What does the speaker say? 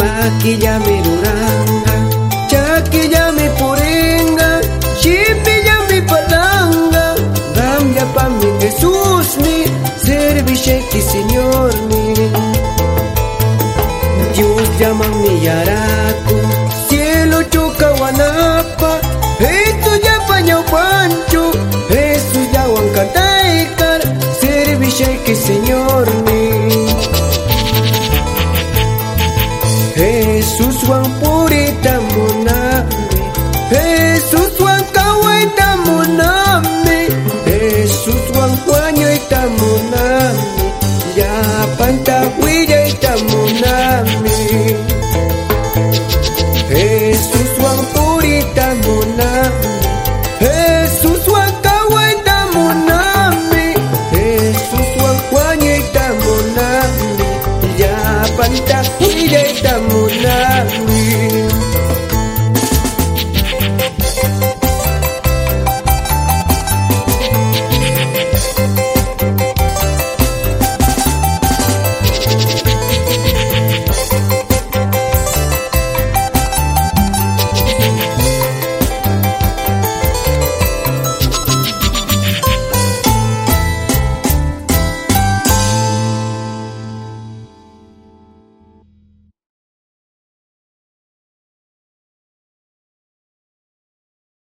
maquillame duranga, chaquillame porenga, chipillame palanga, cambia pa mi Jesús mi, servichequi Señor mi. Dios llama mi yaraco, cielo choca guanapa, esto ya pañao pancho, Jesús ya huancataicar, servichequi Señor Jesús Juan purita moname Jesús Juan kawaita moname Jesús Juan Juanyo ita moname Ya panta huilla ita moname Jesús Juan purita moname Jesús Juan kawaita moname Jesús Juan Juanyo ita moname Ya panta huilla ita moname I'll